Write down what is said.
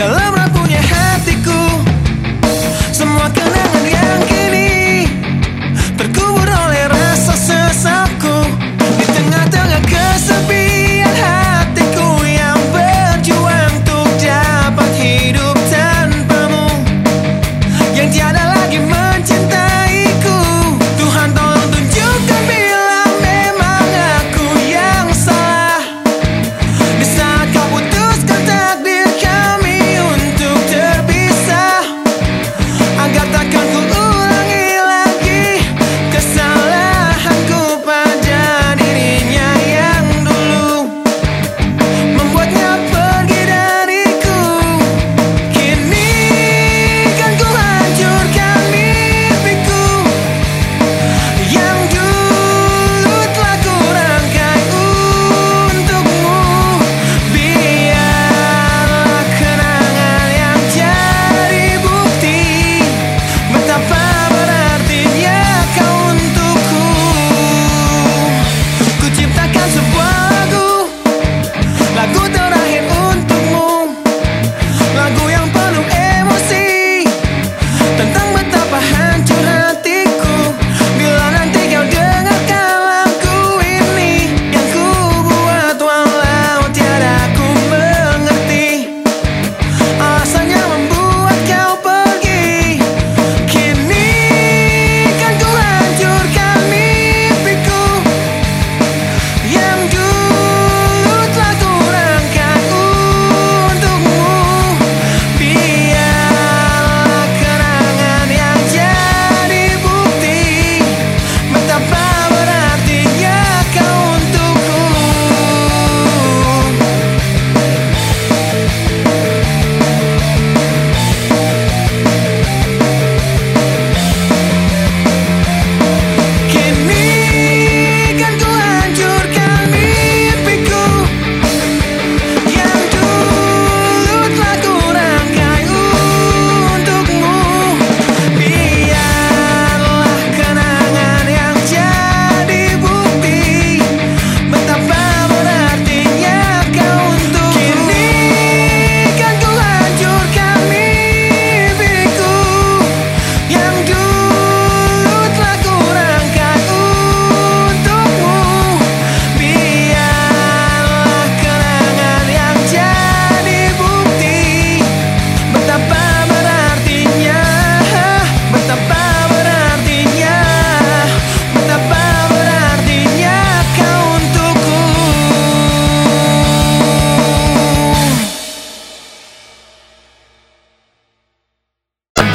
The